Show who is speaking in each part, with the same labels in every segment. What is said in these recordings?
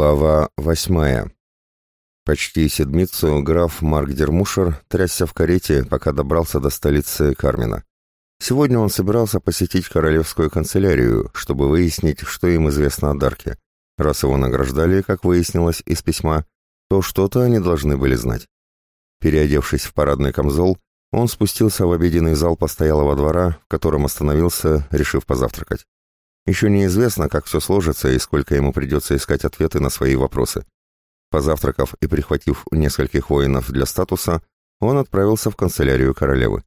Speaker 1: Глава восьмая. Почти седмицу граф Марк Дермушер трясся в карете, пока добрался до столицы Кармина. Сегодня он собирался посетить королевскую канцелярию, чтобы выяснить, что им известно о Дарке. Раз его награждали, как выяснилось из письма, то что-то они должны были знать. Переодевшись в парадный камзол, он спустился в обеденный зал постоялого двора, в котором остановился, решив позавтракать. Еще неизвестно, как все сложится и сколько ему придется искать ответы на свои вопросы. Позавтракав и прихватив нескольких воинов для статуса, он отправился в канцелярию королевы.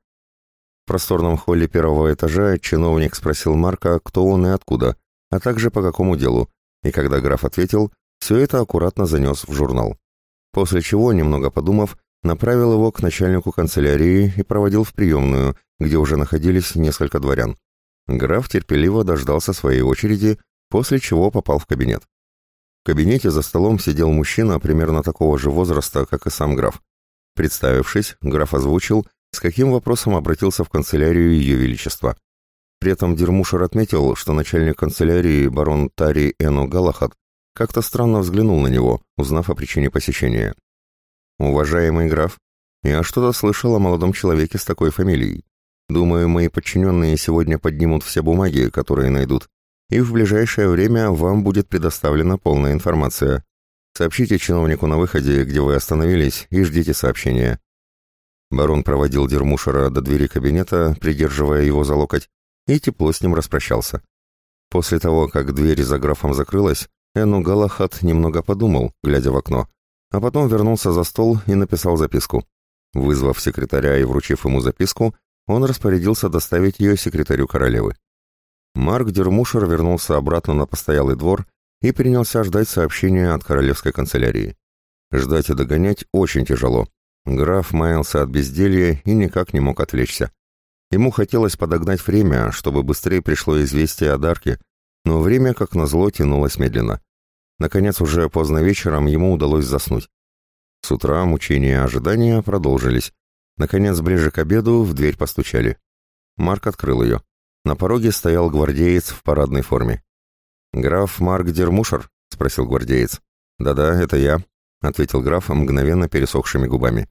Speaker 1: В просторном холле первого этажа чиновник спросил Марка, кто он и откуда, а также по какому делу, и когда граф ответил, все это аккуратно занес в журнал. После чего, немного подумав, направил его к начальнику канцелярии и проводил в приемную, где уже находились несколько дворян. Граф терпеливо дождался своей очереди, после чего попал в кабинет. В кабинете за столом сидел мужчина примерно такого же возраста, как и сам граф. Представившись, граф озвучил, с каким вопросом обратился в канцелярию Ее Величества. При этом Дермушер отметил, что начальник канцелярии барон Тари Эно Галахат как-то странно взглянул на него, узнав о причине посещения. «Уважаемый граф, я что-то слышал о молодом человеке с такой фамилией. Думаю, мои подчиненные сегодня поднимут все бумаги, которые найдут, и в ближайшее время вам будет предоставлена полная информация. Сообщите чиновнику на выходе, где вы остановились, и ждите сообщения». Барон проводил Дермушера до двери кабинета, придерживая его за локоть, и тепло с ним распрощался. После того, как дверь за графом закрылась, Эну Галахат немного подумал, глядя в окно, а потом вернулся за стол и написал записку. Вызвав секретаря и вручив ему записку, он распорядился доставить ее секретарю королевы. Марк Дермушер вернулся обратно на постоялый двор и принялся ждать сообщения от королевской канцелярии. Ждать и догонять очень тяжело. Граф маялся от безделья и никак не мог отвлечься. Ему хотелось подогнать время, чтобы быстрее пришло известие о Дарке, но время, как назло, тянулось медленно. Наконец, уже поздно вечером ему удалось заснуть. С утра мучения и ожидания продолжились. Наконец, ближе к обеду в дверь постучали. Марк открыл ее. На пороге стоял гвардеец в парадной форме. «Граф Марк Дермушер?» — спросил гвардеец. «Да-да, это я», — ответил граф мгновенно пересохшими губами.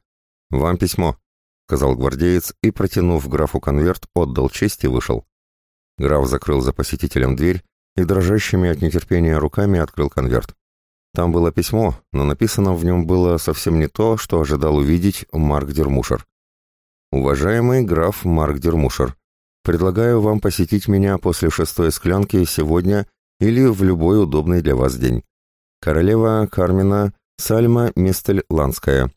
Speaker 1: «Вам письмо», — сказал гвардеец и, протянув графу конверт, отдал честь и вышел. Граф закрыл за посетителем дверь и дрожащими от нетерпения руками открыл конверт. Там было письмо, но написано в нем было совсем не то, что ожидал увидеть Марк Дермушер. Уважаемый граф Марк Дермушер, предлагаю вам посетить меня после шестой склянки сегодня или в любой удобный для вас день. Королева Кармина Сальма Мистель-Ланская.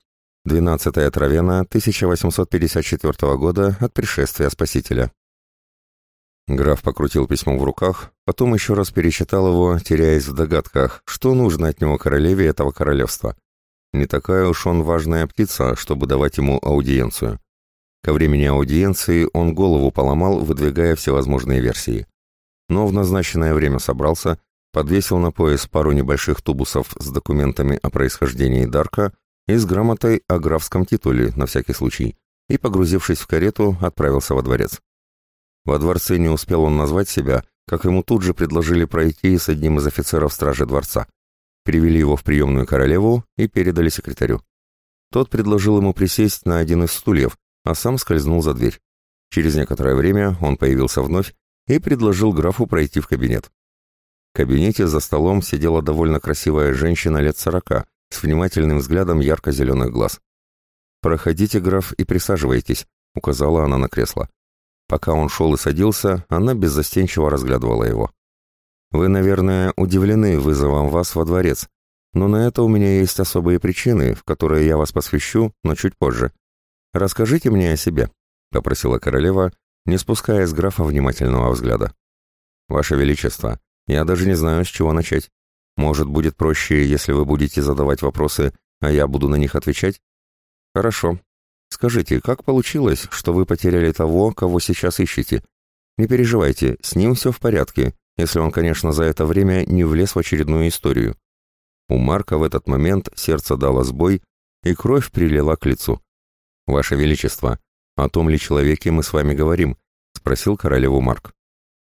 Speaker 1: 12 травена 1854 года от пришествия Спасителя. Граф покрутил письмо в руках, потом еще раз перечитал его, теряясь в догадках, что нужно от него королеве этого королевства. Не такая уж он важная птица, чтобы давать ему аудиенцию. Ко времени аудиенции он голову поломал, выдвигая всевозможные версии. Но в назначенное время собрался, подвесил на пояс пару небольших тубусов с документами о происхождении Дарка и с грамотой о графском титуле, на всякий случай, и, погрузившись в карету, отправился во дворец. Во дворце не успел он назвать себя, как ему тут же предложили пройти с одним из офицеров стражи дворца. Привели его в приемную королеву и передали секретарю. Тот предложил ему присесть на один из стульев, а сам скользнул за дверь. Через некоторое время он появился вновь и предложил графу пройти в кабинет. В кабинете за столом сидела довольно красивая женщина лет сорока с внимательным взглядом ярко-зеленых глаз. «Проходите, граф, и присаживайтесь», — указала она на кресло. Пока он шел и садился, она беззастенчиво разглядывала его. «Вы, наверное, удивлены вызовом вас во дворец, но на это у меня есть особые причины, в которые я вас посвящу, но чуть позже. «Расскажите мне о себе», — попросила королева, не спуская с графа внимательного взгляда. «Ваше Величество, я даже не знаю, с чего начать. Может, будет проще, если вы будете задавать вопросы, а я буду на них отвечать?» «Хорошо. Скажите, как получилось, что вы потеряли того, кого сейчас ищете? Не переживайте, с ним все в порядке, если он, конечно, за это время не влез в очередную историю». У Марка в этот момент сердце дало сбой, и кровь прилила к лицу. «Ваше Величество, о том ли человеке мы с вами говорим?» — спросил королеву Марк.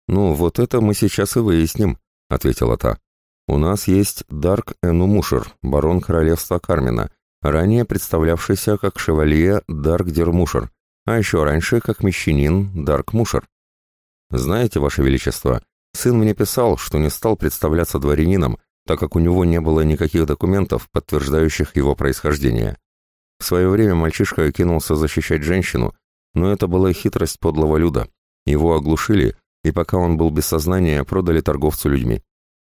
Speaker 1: «Ну, вот это мы сейчас и выясним», — ответила та. «У нас есть Дарк Энумушер, барон королевства Кармина, ранее представлявшийся как шевалье Дарк дер Мушер, а еще раньше как мещанин Дарк Мушер. Знаете, Ваше Величество, сын мне писал, что не стал представляться дворянином, так как у него не было никаких документов, подтверждающих его происхождение. В свое время мальчишка кинулся защищать женщину, но это была хитрость подлого люда. Его оглушили, и пока он был без сознания, продали торговцу людьми.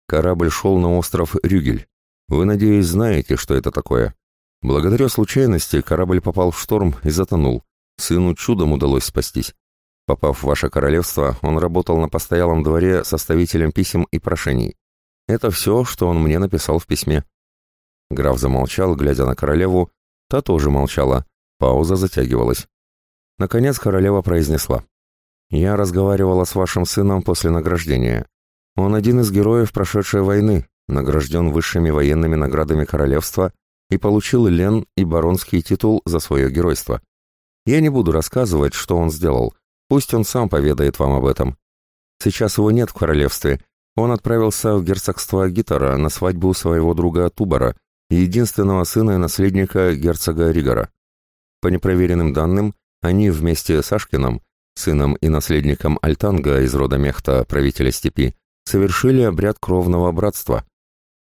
Speaker 1: Корабль шел на остров Рюгель. Вы, надеюсь, знаете, что это такое. Благодаря случайности корабль попал в шторм и затонул. Сыну чудом удалось спастись. Попав в ваше королевство, он работал на постоялом дворе составителем писем и прошений. Это все, что он мне написал в письме». Граф замолчал, глядя на королеву, Та тоже молчала. Пауза затягивалась. Наконец королева произнесла. «Я разговаривала с вашим сыном после награждения. Он один из героев прошедшей войны, награжден высшими военными наградами королевства и получил лен и баронский титул за свое геройство. Я не буду рассказывать, что он сделал. Пусть он сам поведает вам об этом. Сейчас его нет в королевстве. Он отправился в герцогство Гитара на свадьбу своего друга Тубара, единственного сына и наследника герцога Ригора. По непроверенным данным, они вместе с Ашкиным, сыном и наследником Альтанга из рода Мехта, правителя степи, совершили обряд кровного братства.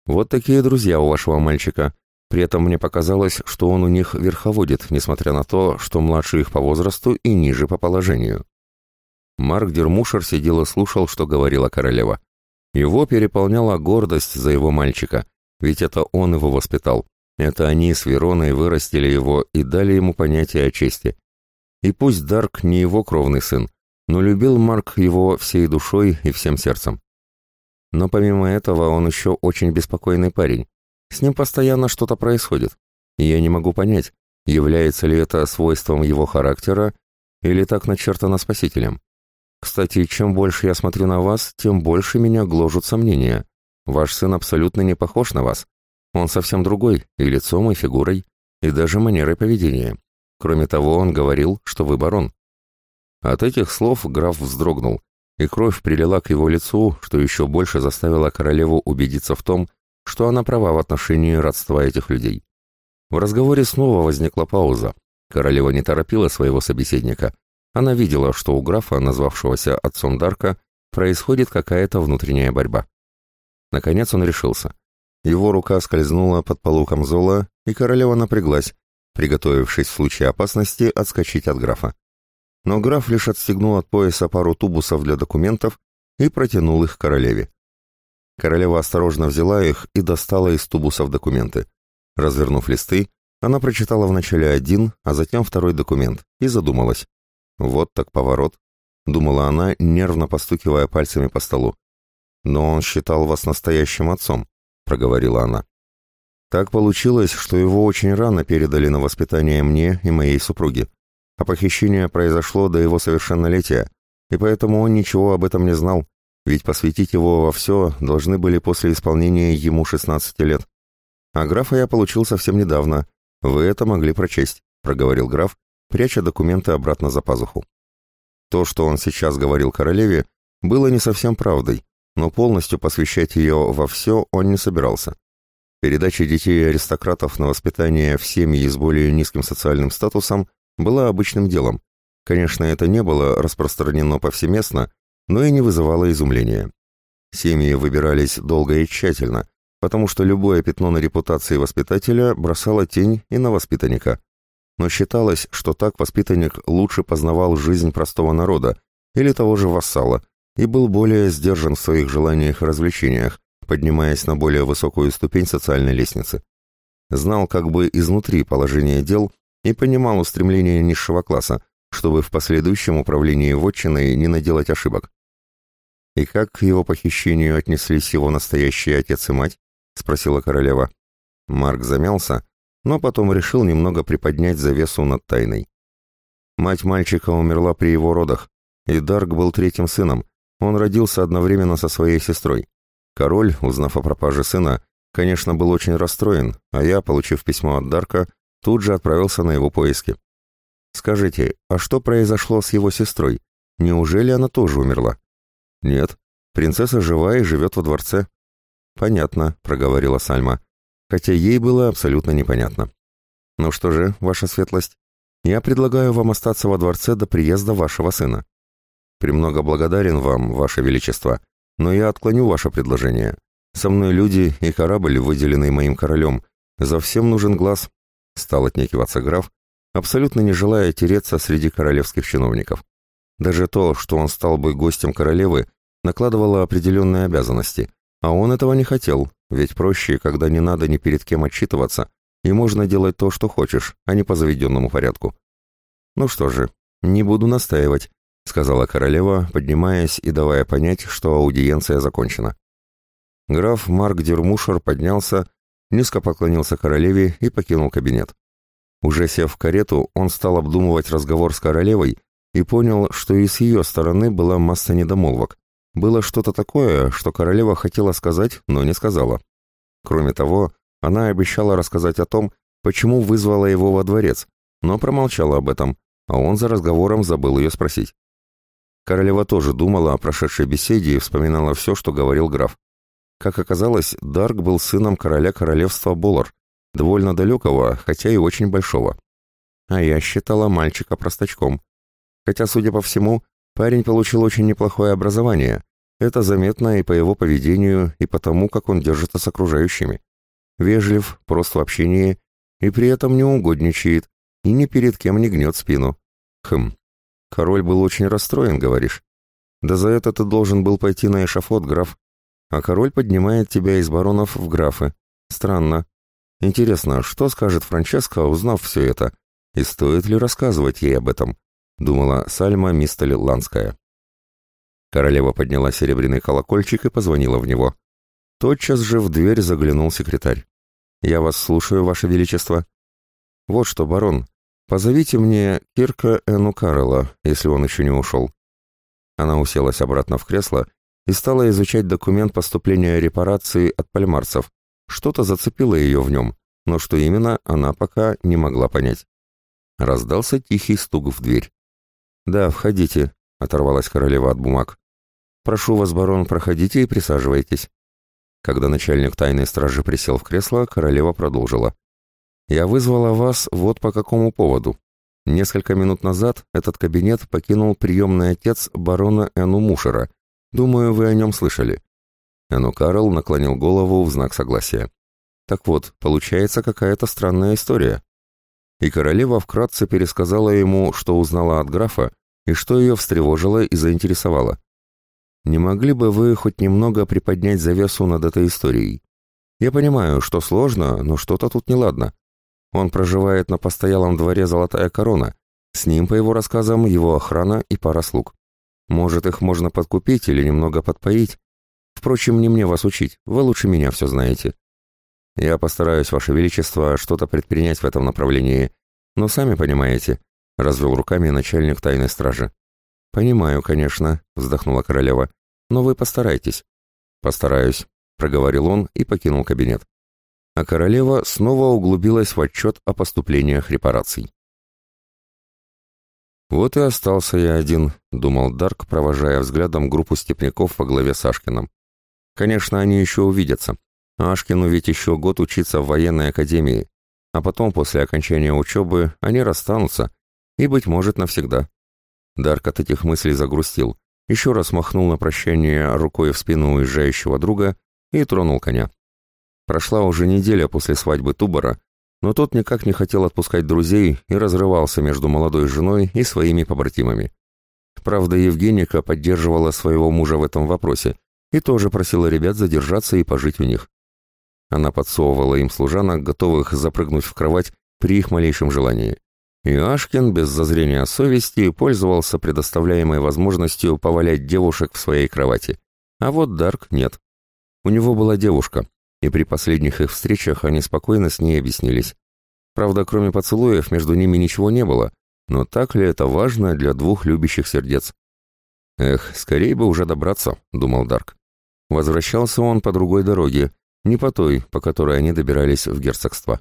Speaker 1: Вот такие друзья у вашего мальчика. При этом мне показалось, что он у них верховодит, несмотря на то, что младше их по возрасту и ниже по положению. Марк Дермушер сидел и слушал, что говорила королева. Его переполняла гордость за его мальчика, ведь это он его воспитал. Это они с Вероной вырастили его и дали ему понятие о чести. И пусть Дарк не его кровный сын, но любил Марк его всей душой и всем сердцем. Но помимо этого он еще очень беспокойный парень. С ним постоянно что-то происходит. Я не могу понять, является ли это свойством его характера или так начертано спасителем. Кстати, чем больше я смотрю на вас, тем больше меня гложут сомнения. Ваш сын абсолютно не похож на вас. Он совсем другой, и лицом, и фигурой, и даже манерой поведения. Кроме того, он говорил, что вы барон». От этих слов граф вздрогнул, и кровь прилила к его лицу, что еще больше заставило королеву убедиться в том, что она права в отношении родства этих людей. В разговоре снова возникла пауза. Королева не торопила своего собеседника. Она видела, что у графа, назвавшегося отцом Дарка, происходит какая-то внутренняя борьба. Наконец он решился. Его рука скользнула под полу камзола, и королева напряглась, приготовившись в случае опасности отскочить от графа. Но граф лишь отстегнул от пояса пару тубусов для документов и протянул их королеве. Королева осторожно взяла их и достала из тубусов документы. Развернув листы, она прочитала вначале один, а затем второй документ и задумалась. «Вот так поворот», — думала она, нервно постукивая пальцами по столу. «Но он считал вас настоящим отцом», — проговорила она. «Так получилось, что его очень рано передали на воспитание мне и моей супруге. А похищение произошло до его совершеннолетия, и поэтому он ничего об этом не знал, ведь посвятить его во все должны были после исполнения ему 16 лет. А графа я получил совсем недавно. Вы это могли прочесть», — проговорил граф, пряча документы обратно за пазуху. То, что он сейчас говорил королеве, было не совсем правдой, но полностью посвящать ее во все он не собирался. Передача детей аристократов на воспитание в семьи с более низким социальным статусом была обычным делом. Конечно, это не было распространено повсеместно, но и не вызывало изумления. Семьи выбирались долго и тщательно, потому что любое пятно на репутации воспитателя бросало тень и на воспитанника. Но считалось, что так воспитанник лучше познавал жизнь простого народа или того же вассала – и был более сдержан в своих желаниях и развлечениях, поднимаясь на более высокую ступень социальной лестницы. Знал как бы изнутри положение дел и понимал устремления низшего класса, чтобы в последующем управлении вотчиной не наделать ошибок. «И как к его похищению отнеслись его настоящие отец и мать?» — спросила королева. Марк замялся, но потом решил немного приподнять завесу над тайной. Мать мальчика умерла при его родах, и Дарк был третьим сыном, он родился одновременно со своей сестрой. Король, узнав о пропаже сына, конечно, был очень расстроен, а я, получив письмо от Дарка, тут же отправился на его поиски. Скажите, а что произошло с его сестрой? Неужели она тоже умерла? Нет, принцесса жива и живет во дворце. Понятно, проговорила Сальма, хотя ей было абсолютно непонятно. Ну что же, ваша светлость, я предлагаю вам остаться во дворце до приезда вашего сына. Премного благодарен вам, Ваше Величество, но я отклоню ваше предложение. Со мной люди и корабль, выделенный моим королем. За всем нужен глаз», — стал отнекиваться граф, абсолютно не желая тереться среди королевских чиновников. Даже то, что он стал бы гостем королевы, накладывало определенные обязанности, а он этого не хотел, ведь проще, когда не надо ни перед кем отчитываться, и можно делать то, что хочешь, а не по заведенному порядку. Ну что же, не буду настаивать, сказала королева, поднимаясь и давая понять, что аудиенция закончена. Граф Марк Дермушер поднялся, низко поклонился королеве и покинул кабинет. Уже сев в карету, он стал обдумывать разговор с королевой и понял, что и с ее стороны была масса недомолвок. Было что-то такое, что королева хотела сказать, но не сказала. Кроме того, она обещала рассказать о том, почему вызвала его во дворец, но промолчала об этом, а он за разговором забыл ее спросить. Королева тоже думала о прошедшей беседе и вспоминала все, что говорил граф. Как оказалось, Дарк был сыном короля королевства Болар, довольно далекого, хотя и очень большого. А я считала мальчика простачком. Хотя, судя по всему, парень получил очень неплохое образование. Это заметно и по его поведению, и по тому, как он держится с окружающими. Вежлив, прост в общении, и при этом не угодничает, и ни перед кем не гнет спину. Хм, Король был очень расстроен, говоришь? Да за это ты должен был пойти на эшафот, граф. А король поднимает тебя из баронов в графы. Странно. Интересно, что скажет Франческо, узнав все это? И стоит ли рассказывать ей об этом? Думала Сальма Мистель Ланская. Королева подняла серебряный колокольчик и позвонила в него. Тотчас же в дверь заглянул секретарь. «Я вас слушаю, Ваше Величество». «Вот что, барон, «Позовите мне Кирка Эну Каррелла, если он еще не ушел». Она уселась обратно в кресло и стала изучать документ поступления репарации от пальмарцев. Что-то зацепило ее в нем, но что именно, она пока не могла понять. Раздался тихий стук в дверь. «Да, входите», — оторвалась королева от бумаг. «Прошу вас, барон, проходите и присаживайтесь». Когда начальник тайной стражи присел в кресло, королева продолжила. Я вызвала вас вот по какому поводу. Несколько минут назад этот кабинет покинул приемный отец барона Эну Мушера. Думаю, вы о нем слышали». Эну Карл наклонил голову в знак согласия. «Так вот, получается какая-то странная история». И королева вкратце пересказала ему, что узнала от графа, и что ее встревожило и заинтересовало. «Не могли бы вы хоть немного приподнять завесу над этой историей? Я понимаю, что сложно, но что-то тут неладно. Он проживает на постоялом дворе «Золотая корона». С ним, по его рассказам, его охрана и пара слуг. Может, их можно подкупить или немного подпоить. Впрочем, не мне вас учить, вы лучше меня все знаете. Я постараюсь, Ваше Величество, что-то предпринять в этом направлении. Но сами понимаете, — развел руками начальник тайной стражи. «Понимаю, конечно», — вздохнула королева. «Но вы постарайтесь». «Постараюсь», — проговорил он и покинул кабинет а королева снова углубилась в отчет о поступлениях репараций. «Вот и остался я один», — думал Дарк, провожая взглядом группу степняков во главе с Ашкиным. «Конечно, они еще увидятся. Ашкину ведь еще год учиться в военной академии, а потом, после окончания учебы, они расстанутся, и, быть может, навсегда». Дарк от этих мыслей загрустил, еще раз махнул на прощание рукой в спину уезжающего друга и тронул коня. Прошла уже неделя после свадьбы Тубора, но тот никак не хотел отпускать друзей и разрывался между молодой женой и своими побратимами. Правда, Евгеника поддерживала своего мужа в этом вопросе и тоже просила ребят задержаться и пожить у них. Она подсовывала им служанок, готовых запрыгнуть в кровать при их малейшем желании. И Ашкин без зазрения совести пользовался предоставляемой возможностью повалять девушек в своей кровати. А вот Дарк нет. У него была девушка, и при последних их встречах они спокойно с ней объяснились. Правда, кроме поцелуев между ними ничего не было, но так ли это важно для двух любящих сердец? «Эх, скорее бы уже добраться», — думал Дарк. Возвращался он по другой дороге, не по той, по которой они добирались в герцогство.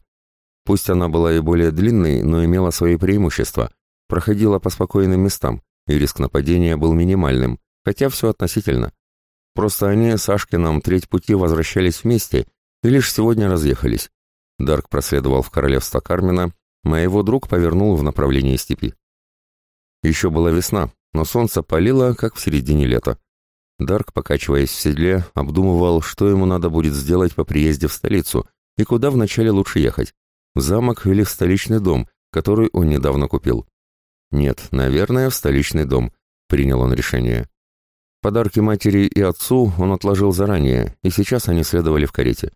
Speaker 1: Пусть она была и более длинной, но имела свои преимущества, проходила по спокойным местам, и риск нападения был минимальным, хотя все относительно. Просто они с Ашкином треть пути возвращались вместе и лишь сегодня разъехались. Дарк проследовал в королевство Кармина, моего друг повернул в направлении степи. Еще была весна, но солнце палило, как в середине лета. Дарк, покачиваясь в седле, обдумывал, что ему надо будет сделать по приезде в столицу и куда вначале лучше ехать – в замок или в столичный дом, который он недавно купил. Нет, наверное, в столичный дом, принял он решение. Подарки матери и отцу он отложил заранее, и сейчас они следовали в карете.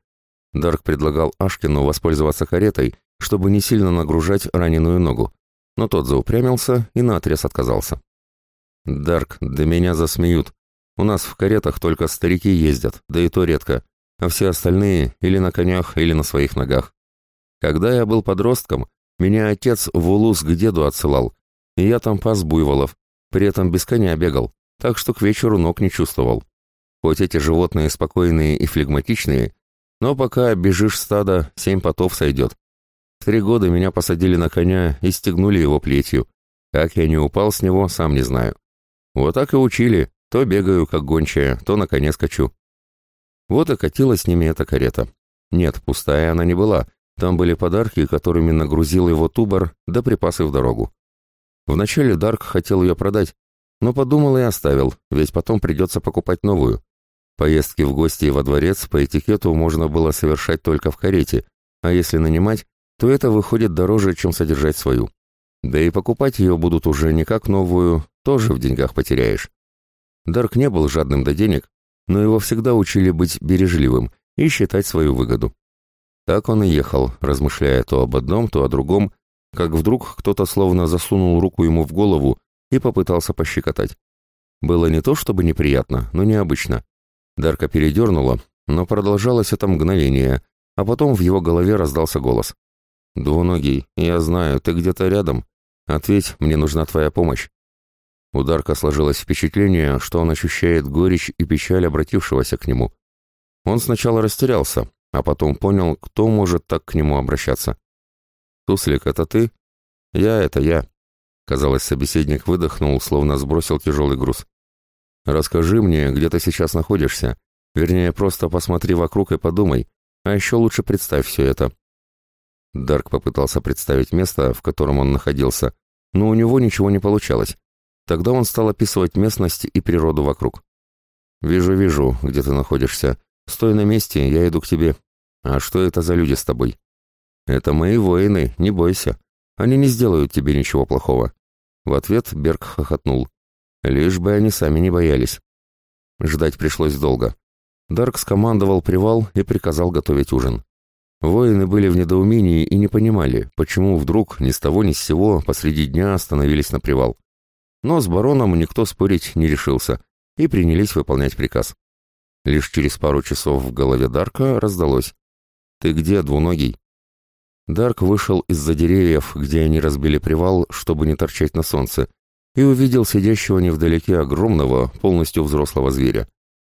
Speaker 1: Дарк предлагал Ашкину воспользоваться каретой, чтобы не сильно нагружать раненую ногу, но тот заупрямился и наотрез отказался. «Дарк, да меня засмеют. У нас в каретах только старики ездят, да и то редко, а все остальные или на конях, или на своих ногах. Когда я был подростком, меня отец в Улус к деду отсылал, и я там пас буйволов, при этом без коня бегал так что к вечеру ног не чувствовал. Хоть эти животные спокойные и флегматичные, но пока бежишь стада, семь потов сойдет. В три года меня посадили на коня и стегнули его плетью. Как я не упал с него, сам не знаю. Вот так и учили, то бегаю, как гончая, то на коне скачу. Вот и катилась с ними эта карета. Нет, пустая она не была. Там были подарки, которыми нагрузил его тубар, да припасы в дорогу. Вначале Дарк хотел ее продать, но подумал и оставил, ведь потом придется покупать новую. Поездки в гости и во дворец по этикету можно было совершать только в карете, а если нанимать, то это выходит дороже, чем содержать свою. Да и покупать ее будут уже не как новую, тоже в деньгах потеряешь. Дарк не был жадным до денег, но его всегда учили быть бережливым и считать свою выгоду. Так он и ехал, размышляя то об одном, то о другом, как вдруг кто-то словно засунул руку ему в голову и попытался пощекотать. Было не то чтобы неприятно, но необычно. Дарка передернула, но продолжалось это мгновение, а потом в его голове раздался голос. «Двуногий, я знаю, ты где-то рядом. Ответь, мне нужна твоя помощь». У Дарка сложилось впечатление, что он ощущает горечь и печаль обратившегося к нему. Он сначала растерялся, а потом понял, кто может так к нему обращаться. «Туслик, это ты?» «Я, это я», Казалось, собеседник выдохнул, словно сбросил тяжелый груз. «Расскажи мне, где ты сейчас находишься. Вернее, просто посмотри вокруг и подумай. А еще лучше представь все это». Дарк попытался представить место, в котором он находился, но у него ничего не получалось. Тогда он стал описывать местность и природу вокруг. «Вижу, вижу, где ты находишься. Стой на месте, я иду к тебе. А что это за люди с тобой?» «Это мои воины, не бойся. Они не сделают тебе ничего плохого. В ответ Берг хохотнул. Лишь бы они сами не боялись. Ждать пришлось долго. Дарк скомандовал привал и приказал готовить ужин. Воины были в недоумении и не понимали, почему вдруг ни с того ни с сего посреди дня остановились на привал. Но с бароном никто спорить не решился и принялись выполнять приказ. Лишь через пару часов в голове Дарка раздалось. «Ты где, двуногий?» Дарк вышел из-за деревьев, где они разбили привал, чтобы не торчать на солнце, и увидел сидящего невдалеке огромного, полностью взрослого зверя.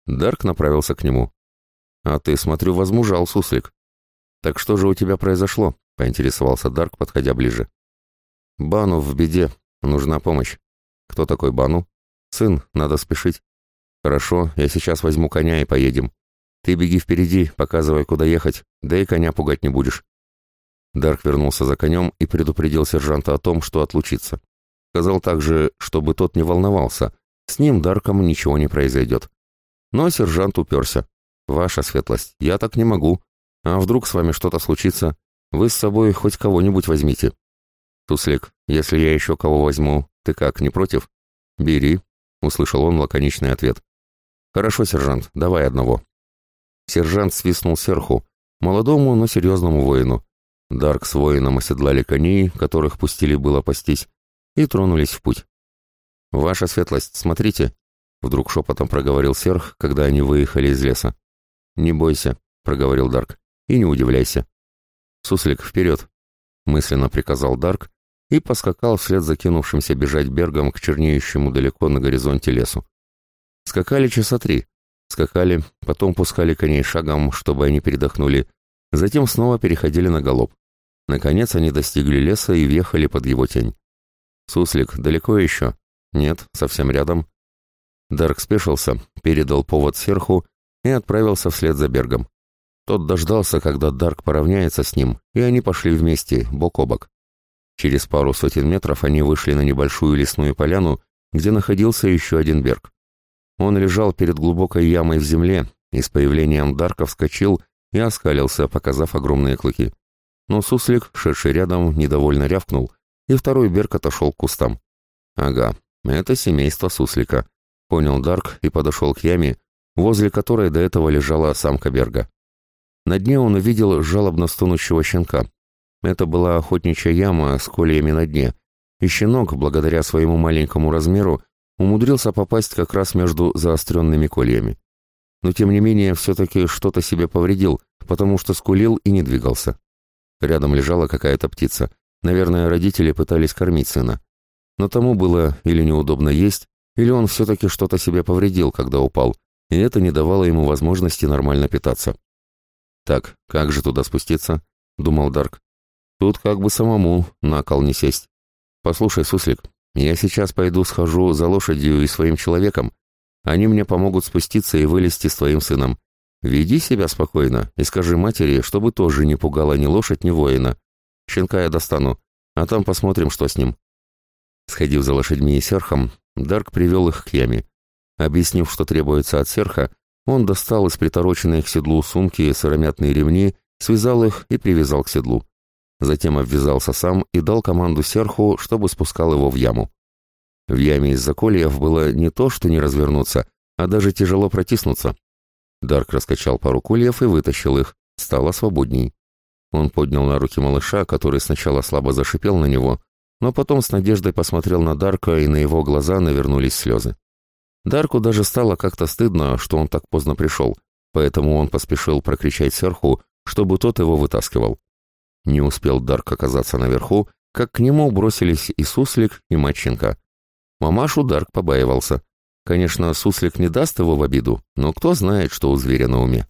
Speaker 1: Дарк направился к нему. «А ты, смотрю, возмужал, суслик». «Так что же у тебя произошло?» — поинтересовался Дарк, подходя ближе. «Бану в беде. Нужна помощь». «Кто такой Бану?» «Сын, надо спешить». «Хорошо, я сейчас возьму коня и поедем. Ты беги впереди, показывай, куда ехать, да и коня пугать не будешь». Дарк вернулся за конем и предупредил сержанта о том, что отлучится. Сказал также, чтобы тот не волновался, с ним Дарком ничего не произойдет. Но сержант уперся. «Ваша светлость, я так не могу. А вдруг с вами что-то случится? Вы с собой хоть кого-нибудь возьмите». «Туслик, если я еще кого возьму, ты как, не против?» «Бери», — услышал он лаконичный ответ. «Хорошо, сержант, давай одного». Сержант свистнул сверху, молодому, но серьезному воину. Дарк с воином оседлали коней, которых пустили было пастись, и тронулись в путь. «Ваша светлость, смотрите!» — вдруг шепотом проговорил Серх, когда они выехали из леса. «Не бойся», — проговорил Дарк, — «и не удивляйся». «Суслик, вперед!» — мысленно приказал Дарк и поскакал вслед закинувшимся бежать бергом к чернеющему далеко на горизонте лесу. Скакали часа три. Скакали, потом пускали коней шагом, чтобы они передохнули, затем снова переходили на галоп. Наконец они достигли леса и въехали под его тень. «Суслик, далеко еще?» «Нет, совсем рядом». Дарк спешился, передал повод сверху и отправился вслед за Бергом. Тот дождался, когда Дарк поравняется с ним, и они пошли вместе, бок о бок. Через пару сотен метров они вышли на небольшую лесную поляну, где находился еще один Берг. Он лежал перед глубокой ямой в земле и с появлением Дарка вскочил и оскалился, показав огромные клыки. Но суслик, шедший рядом, недовольно рявкнул, и второй берг отошел к кустам. «Ага, это семейство суслика», — понял Дарк и подошел к яме, возле которой до этого лежала самка берга. На дне он увидел жалобно стонущего щенка. Это была охотничья яма с кольями на дне, и щенок, благодаря своему маленькому размеру, умудрился попасть как раз между заостренными кольями. Но тем не менее, все-таки что-то себе повредил, потому что скулил и не двигался. Рядом лежала какая-то птица. Наверное, родители пытались кормить сына. Но тому было или неудобно есть, или он все-таки что-то себе повредил, когда упал, и это не давало ему возможности нормально питаться. «Так, как же туда спуститься?» — думал Дарк. «Тут как бы самому на кол не сесть. Послушай, Суслик, я сейчас пойду схожу за лошадью и своим человеком. Они мне помогут спуститься и вылезти с твоим сыном. Веди себя спокойно и скажи матери, чтобы тоже не пугала ни лошадь, ни воина. Щенка я достану, а там посмотрим, что с ним». Сходив за лошадьми и серхом, Дарк привел их к яме. Объяснив, что требуется от серха, он достал из притороченной к седлу сумки сыромятные ремни, связал их и привязал к седлу. Затем обвязался сам и дал команду серху, чтобы спускал его в яму. В яме из-за кольев было не то, что не развернуться, а даже тяжело протиснуться. Дарк раскачал пару кольев и вытащил их. Стало свободней. Он поднял на руки малыша, который сначала слабо зашипел на него, но потом с надеждой посмотрел на Дарка, и на его глаза навернулись слезы. Дарку даже стало как-то стыдно, что он так поздно пришел, поэтому он поспешил прокричать сверху, чтобы тот его вытаскивал. Не успел Дарк оказаться наверху, как к нему бросились и Суслик, и Матченко. Мамашу Дарк побаивался. Конечно, суслик не даст его в обиду, но кто знает, что у зверя на уме.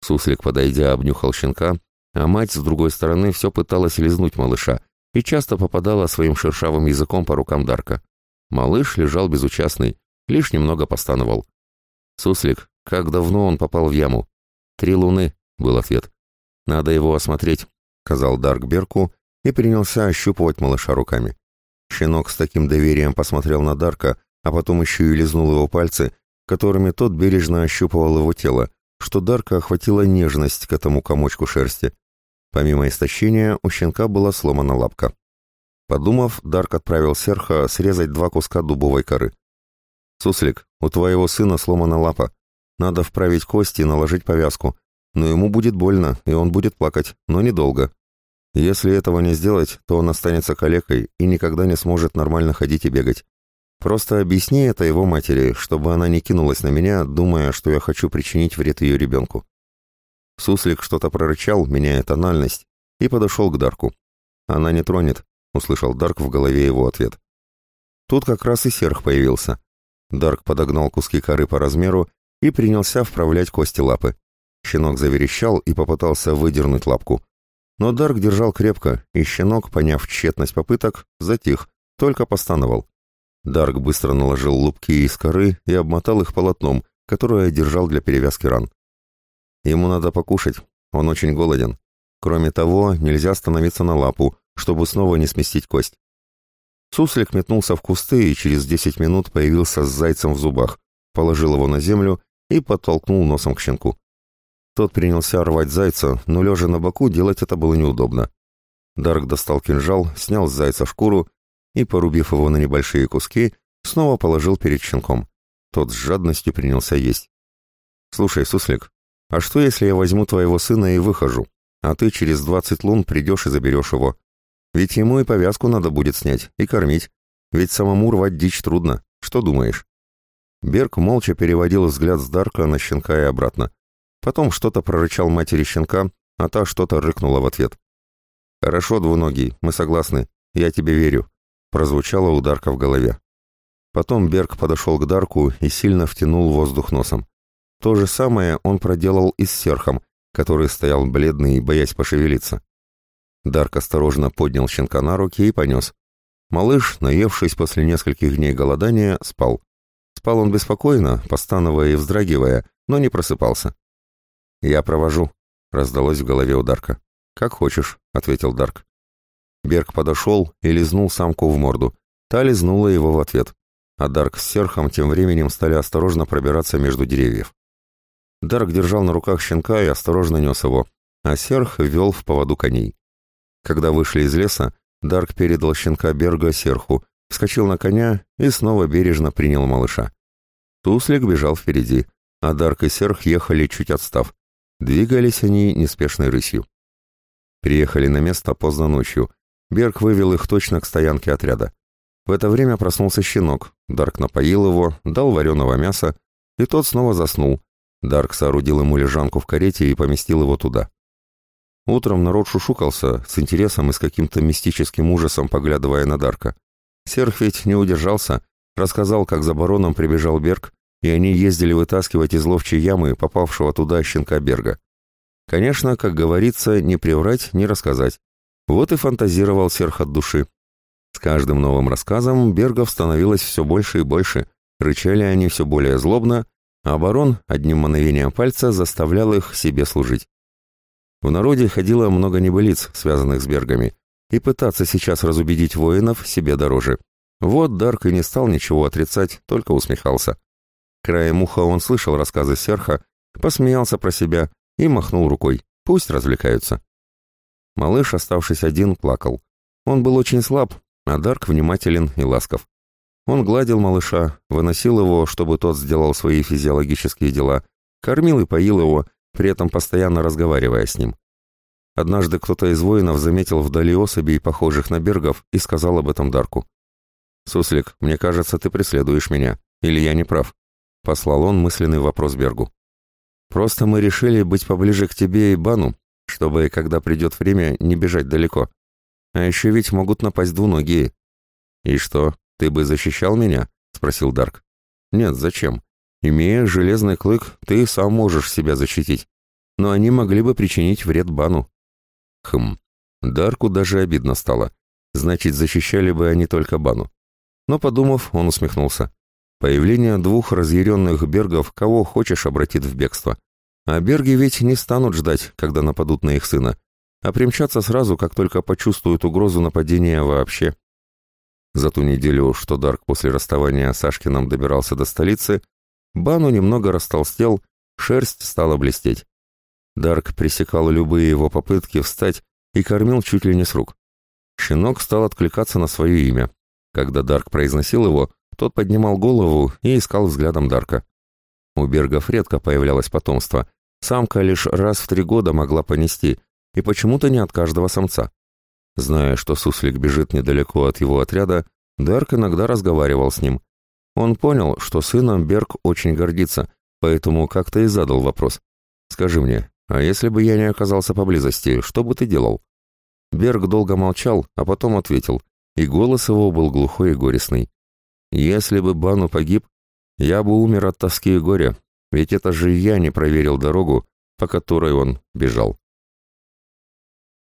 Speaker 1: Суслик, подойдя, обнюхал щенка, а мать, с другой стороны, все пыталась лизнуть малыша и часто попадала своим шершавым языком по рукам Дарка. Малыш лежал безучастный, лишь немного постановал. «Суслик, как давно он попал в яму?» «Три луны», — был ответ. «Надо его осмотреть», — сказал Дарк Берку и принялся ощупывать малыша руками. Щенок с таким доверием посмотрел на Дарка, а потом еще и лизнул его пальцы, которыми тот бережно ощупывал его тело, что Дарка охватила нежность к этому комочку шерсти. Помимо истощения, у щенка была сломана лапка. Подумав, Дарк отправил Серха срезать два куска дубовой коры. «Суслик, у твоего сына сломана лапа. Надо вправить кости и наложить повязку. Но ему будет больно, и он будет плакать, но недолго. Если этого не сделать, то он останется калекой и никогда не сможет нормально ходить и бегать. Просто объясни это его матери, чтобы она не кинулась на меня, думая, что я хочу причинить вред ее ребенку. Суслик что-то прорычал, меняя тональность, и подошел к Дарку. «Она не тронет», — услышал Дарк в голове его ответ. Тут как раз и серх появился. Дарк подогнал куски коры по размеру и принялся вправлять кости лапы. Щенок заверещал и попытался выдернуть лапку. Но Дарк держал крепко, и щенок, поняв тщетность попыток, затих, только постановал. Дарк быстро наложил лупки из коры и обмотал их полотном, которое держал для перевязки ран. Ему надо покушать, он очень голоден. Кроме того, нельзя становиться на лапу, чтобы снова не сместить кость. Суслик метнулся в кусты и через 10 минут появился с зайцем в зубах, положил его на землю и подтолкнул носом к щенку. Тот принялся рвать зайца, но лежа на боку делать это было неудобно. Дарк достал кинжал, снял с зайца шкуру и, порубив его на небольшие куски, снова положил перед щенком. Тот с жадностью принялся есть. «Слушай, суслик, а что, если я возьму твоего сына и выхожу, а ты через двадцать лун придешь и заберешь его? Ведь ему и повязку надо будет снять, и кормить. Ведь самому рвать дичь трудно. Что думаешь?» Берг молча переводил взгляд с Дарка на щенка и обратно. Потом что-то прорычал матери щенка, а та что-то рыкнула в ответ. «Хорошо, двуногий, мы согласны. Я тебе верю прозвучало ударка в голове. Потом Берг подошел к Дарку и сильно втянул воздух носом. То же самое он проделал и с Серхом, который стоял бледный, боясь пошевелиться. Дарк осторожно поднял щенка на руки и понес. Малыш, наевшись после нескольких дней голодания, спал. Спал он беспокойно, постановая и вздрагивая, но не просыпался. «Я провожу», — раздалось в голове у Дарка. «Как хочешь», — ответил Дарк. Берг подошел и лизнул самку в морду. Та лизнула его в ответ. А Дарк с Серхом тем временем стали осторожно пробираться между деревьев. Дарк держал на руках щенка и осторожно нес его, а Серх вел в поводу коней. Когда вышли из леса, Дарк передал щенка Берга Серху, вскочил на коня и снова бережно принял малыша. Туслик бежал впереди, а Дарк и Серх ехали чуть отстав. Двигались они неспешной рысью. Приехали на место поздно ночью, Берг вывел их точно к стоянке отряда. В это время проснулся щенок. Дарк напоил его, дал вареного мяса, и тот снова заснул. Дарк соорудил ему лежанку в карете и поместил его туда. Утром народ шушукался, с интересом и с каким-то мистическим ужасом поглядывая на Дарка. Серх ведь не удержался, рассказал, как за бароном прибежал Берг, и они ездили вытаскивать из ловчей ямы попавшего туда щенка Берга. Конечно, как говорится, не приврать, не рассказать. Вот и фантазировал Серх от души. С каждым новым рассказом бергов становилось все больше и больше, рычали они все более злобно, а барон одним мановением пальца заставлял их себе служить. В народе ходило много небылиц, связанных с бергами, и пытаться сейчас разубедить воинов себе дороже. Вот Дарк и не стал ничего отрицать, только усмехался. Краем уха он слышал рассказы Серха, посмеялся про себя и махнул рукой. Пусть развлекаются. Малыш, оставшись один, плакал. Он был очень слаб, а Дарк внимателен и ласков. Он гладил малыша, выносил его, чтобы тот сделал свои физиологические дела, кормил и поил его, при этом постоянно разговаривая с ним. Однажды кто-то из воинов заметил вдали особей, похожих на бергов, и сказал об этом Дарку. «Суслик, мне кажется, ты преследуешь меня. Или я не прав?» Послал он мысленный вопрос Бергу. «Просто мы решили быть поближе к тебе и Бану, чтобы, когда придет время, не бежать далеко. А еще ведь могут напасть двуногие. «И что, ты бы защищал меня?» — спросил Дарк. «Нет, зачем? Имея железный клык, ты сам можешь себя защитить. Но они могли бы причинить вред Бану». Хм, Дарку даже обидно стало. Значит, защищали бы они только Бану. Но, подумав, он усмехнулся. Появление двух разъяренных бергов кого хочешь обратит в бегство. А берги ведь не станут ждать, когда нападут на их сына, а примчатся сразу, как только почувствуют угрозу нападения вообще. За ту неделю, что Дарк после расставания с Сашкиным добирался до столицы, Бану немного растолстел, шерсть стала блестеть. Дарк пресекал любые его попытки встать и кормил чуть ли не с рук. Щенок стал откликаться на свое имя. Когда Дарк произносил его, тот поднимал голову и искал взглядом Дарка. У бергов редко появлялось потомство. Самка лишь раз в три года могла понести, и почему-то не от каждого самца. Зная, что суслик бежит недалеко от его отряда, Дарк иногда разговаривал с ним. Он понял, что сыном Берг очень гордится, поэтому как-то и задал вопрос. «Скажи мне, а если бы я не оказался поблизости, что бы ты делал?» Берг долго молчал, а потом ответил, и голос его был глухой и горестный. «Если бы Бану погиб, я бы умер от тоски и горя, ведь это же я не проверил дорогу, по которой он бежал.